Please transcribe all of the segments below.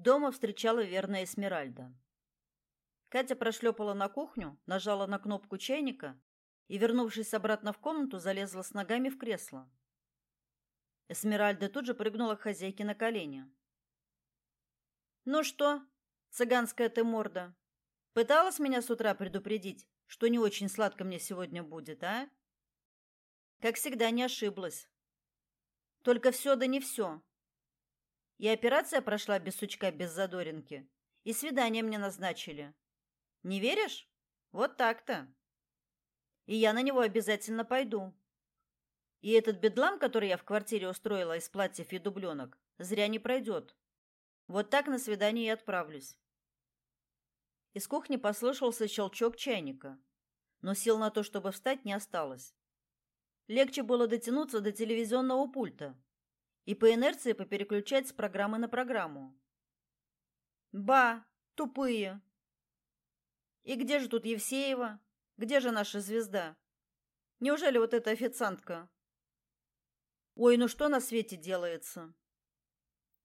Дома встречала верная Эсмеральда. Катя прошлепала на кухню, нажала на кнопку чайника и, вернувшись обратно в комнату, залезла с ногами в кресло. Эсмеральда тут же прыгнула к хозяйке на колени. «Ну что, цыганская ты морда, пыталась меня с утра предупредить, что не очень сладко мне сегодня будет, а?» Как всегда, не ошиблась. Только все да не все. И операция прошла без сучка, без задоринки. И свидание мне назначили. Не веришь? Вот так-то. И я на него обязательно пойду. И этот бедлам, который я в квартире устроила из платьев и дубленок, зря не пройдет. Вот так на свидание и отправлюсь. Из кухни послышался щелчок чайника, но сил на то, чтобы встать, не осталось. Легче было дотянуться до телевизионного пульта и по инерции попереключать с программы на программу. Ба, тупые. И где же тут Евсеева? Где же наша звезда? Неужели вот эта официантка? Ой, ну что на свете делается?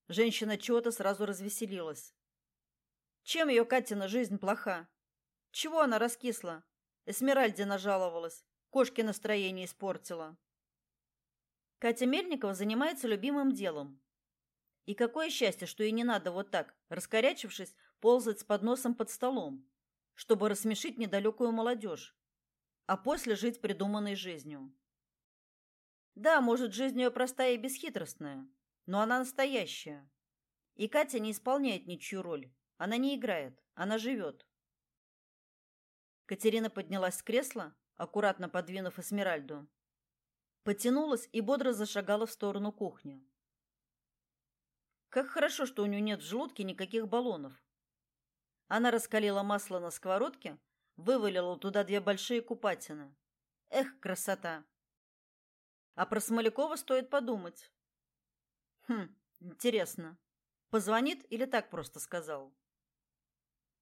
Женщина чего-то сразу развеселилась. Чем ее Катина жизнь плоха? Чего она раскисла? Эсмеральде нажаловалась. Кошке настроение испортила. Катя Мельникова занимается любимым делом. И какое счастье, что ей не надо вот так, раскорячившись, ползать с подносом под столом, чтобы рассмешить недалекую молодежь, а после жить придуманной жизнью. Да, может, жизнь ее простая и бесхитростная, но она настоящая. И Катя не исполняет ничью роль. Она не играет, она живет. Катерина поднялась с кресла, аккуратно подвинув Эсмеральду. Потянулась и бодро зашагала в сторону кухни. Как хорошо, что у нее нет в желудке никаких баллонов. Она раскалила масло на сковородке, вывалила туда две большие купатины. Эх, красота! А про Смолякова стоит подумать. Хм, интересно. Позвонит или так просто сказал?